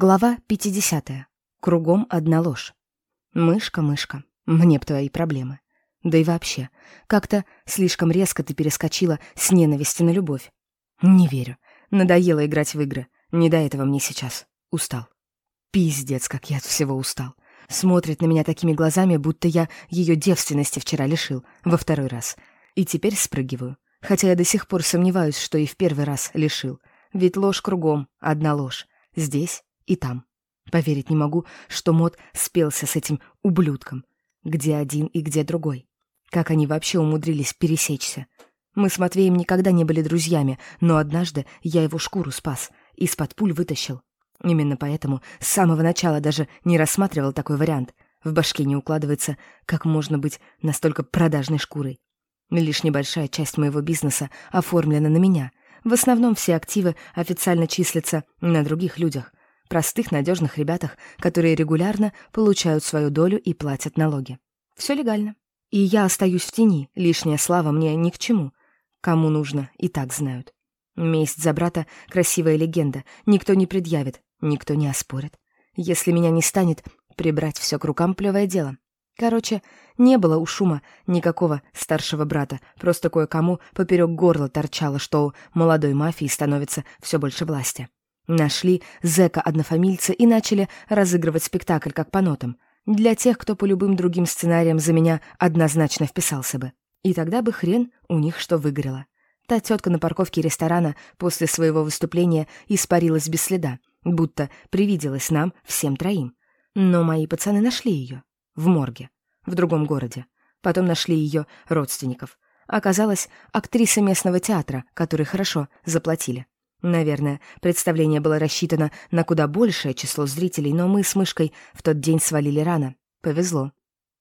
Глава 50. Кругом одна ложь. Мышка, мышка, мне б твои проблемы. Да и вообще, как-то слишком резко ты перескочила с ненависти на любовь. Не верю. Надоело играть в игры. Не до этого мне сейчас. Устал. Пиздец, как я от всего устал. Смотрит на меня такими глазами, будто я ее девственности вчера лишил, во второй раз. И теперь спрыгиваю. Хотя я до сих пор сомневаюсь, что и в первый раз лишил. Ведь ложь кругом, одна ложь. Здесь и там. Поверить не могу, что Мот спелся с этим ублюдком. Где один и где другой. Как они вообще умудрились пересечься? Мы с Матвеем никогда не были друзьями, но однажды я его шкуру спас, из-под пуль вытащил. Именно поэтому с самого начала даже не рассматривал такой вариант. В башке не укладывается, как можно быть настолько продажной шкурой. Лишь небольшая часть моего бизнеса оформлена на меня. В основном все активы официально числятся на других людях простых надежных ребятах, которые регулярно получают свою долю и платят налоги. Все легально. И я остаюсь в тени, лишняя слава мне ни к чему. Кому нужно, и так знают. Месть за брата — красивая легенда, никто не предъявит, никто не оспорит. Если меня не станет, прибрать все к рукам — плевое дело. Короче, не было у шума никакого старшего брата, просто кое-кому поперек горла торчало, что у молодой мафии становится все больше власти. Нашли зэка-однофамильца и начали разыгрывать спектакль как по нотам. Для тех, кто по любым другим сценариям за меня однозначно вписался бы. И тогда бы хрен у них что выгорело. Та тетка на парковке ресторана после своего выступления испарилась без следа, будто привиделась нам всем троим. Но мои пацаны нашли ее. В морге. В другом городе. Потом нашли ее родственников. Оказалось, актриса местного театра, которой хорошо заплатили. Наверное, представление было рассчитано на куда большее число зрителей, но мы с мышкой в тот день свалили рано. Повезло.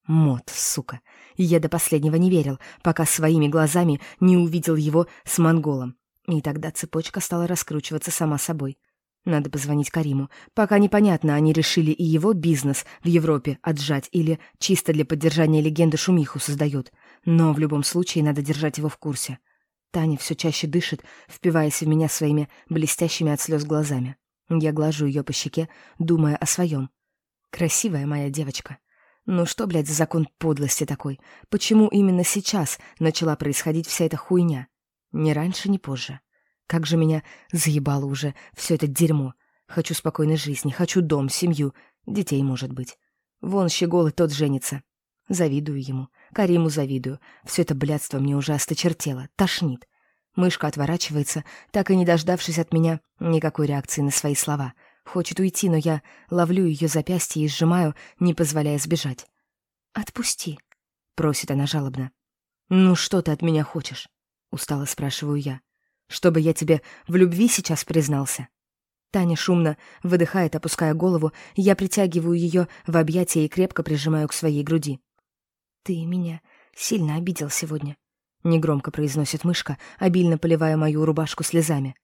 Мод, сука. Я до последнего не верил, пока своими глазами не увидел его с монголом. И тогда цепочка стала раскручиваться сама собой. Надо позвонить Кариму. Пока непонятно, они решили и его бизнес в Европе отжать или чисто для поддержания легенды шумиху создают. Но в любом случае надо держать его в курсе. Таня все чаще дышит, впиваясь в меня своими блестящими от слез глазами. Я глажу ее по щеке, думая о своем. Красивая моя девочка. Ну что, блядь, за закон подлости такой? Почему именно сейчас начала происходить вся эта хуйня? Ни раньше, ни позже. Как же меня заебало уже все это дерьмо. Хочу спокойной жизни, хочу дом, семью, детей, может быть. Вон щегол и тот женится. Завидую ему. Кариму завидую. Все это блядство мне уже осточертело, тошнит. Мышка отворачивается, так и не дождавшись от меня никакой реакции на свои слова. Хочет уйти, но я ловлю ее запястье и сжимаю, не позволяя сбежать. «Отпусти», — просит она жалобно. «Ну что ты от меня хочешь?» — устало спрашиваю я. «Чтобы я тебе в любви сейчас признался?» Таня шумно выдыхает, опуская голову, я притягиваю ее в объятия и крепко прижимаю к своей груди. «Ты меня сильно обидел сегодня», — негромко произносит мышка, обильно поливая мою рубашку слезами.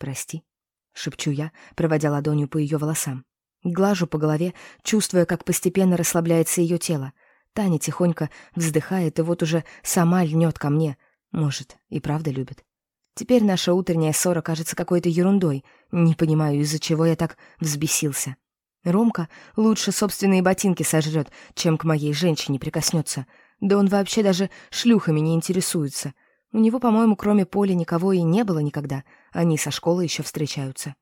«Прости», — шепчу я, проводя ладонью по ее волосам. Глажу по голове, чувствуя, как постепенно расслабляется ее тело. Таня тихонько вздыхает и вот уже сама льнет ко мне. Может, и правда любит. Теперь наша утренняя ссора кажется какой-то ерундой. Не понимаю, из-за чего я так взбесился. Ромка лучше собственные ботинки сожрет, чем к моей женщине прикоснется. Да он вообще даже шлюхами не интересуется. У него, по-моему, кроме Поля никого и не было никогда. Они со школы еще встречаются.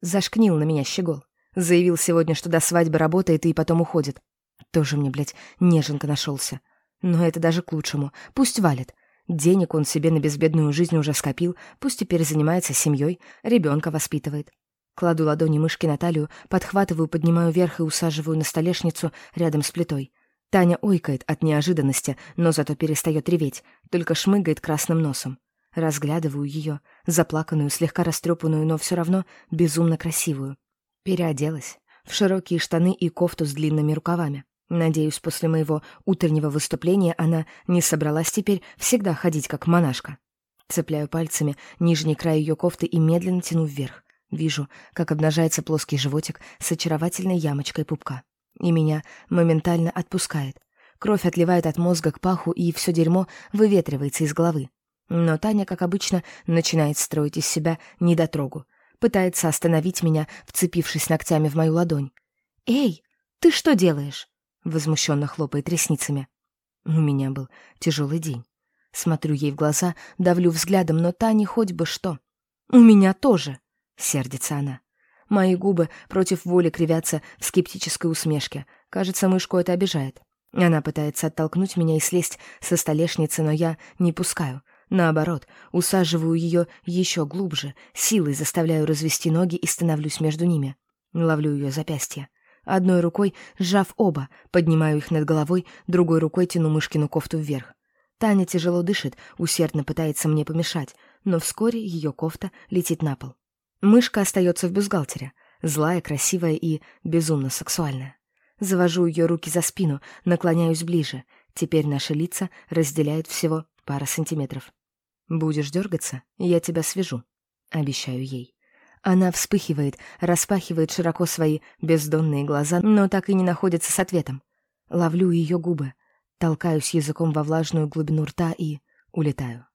Зашкнил на меня щегол. Заявил сегодня, что до свадьбы работает и потом уходит. Тоже мне, блядь, неженка нашелся. Но это даже к лучшему. Пусть валит. Денег он себе на безбедную жизнь уже скопил, пусть теперь занимается семьей, ребенка воспитывает. Кладу ладони мышки на талию, подхватываю, поднимаю вверх и усаживаю на столешницу рядом с плитой. Таня ойкает от неожиданности, но зато перестает реветь, только шмыгает красным носом. Разглядываю ее, заплаканную, слегка растрепанную, но все равно безумно красивую. Переоделась в широкие штаны и кофту с длинными рукавами. Надеюсь, после моего утреннего выступления она не собралась теперь всегда ходить как монашка. Цепляю пальцами нижний край ее кофты и медленно тяну вверх. Вижу, как обнажается плоский животик с очаровательной ямочкой пупка. И меня моментально отпускает. Кровь отливает от мозга к паху, и все дерьмо выветривается из головы. Но Таня, как обычно, начинает строить из себя недотрогу. пытается остановить меня, вцепившись ногтями в мою ладонь. «Эй, ты что делаешь?» — возмущенно хлопает ресницами. У меня был тяжелый день. Смотрю ей в глаза, давлю взглядом, но та не хоть бы что. «У меня тоже!» — сердится она. Мои губы против воли кривятся в скептической усмешке. Кажется, мышку это обижает. Она пытается оттолкнуть меня и слезть со столешницы, но я не пускаю. Наоборот, усаживаю ее еще глубже, силой заставляю развести ноги и становлюсь между ними. Ловлю ее запястье. Одной рукой, сжав оба, поднимаю их над головой, другой рукой тяну мышкину кофту вверх. Таня тяжело дышит, усердно пытается мне помешать, но вскоре ее кофта летит на пол. Мышка остается в бюстгальтере, злая, красивая и безумно сексуальная. Завожу ее руки за спину, наклоняюсь ближе. Теперь наши лица разделяют всего пара сантиметров. «Будешь дергаться, я тебя свяжу», — обещаю ей. Она вспыхивает, распахивает широко свои бездонные глаза, но так и не находится с ответом. Ловлю ее губы, толкаюсь языком во влажную глубину рта и улетаю.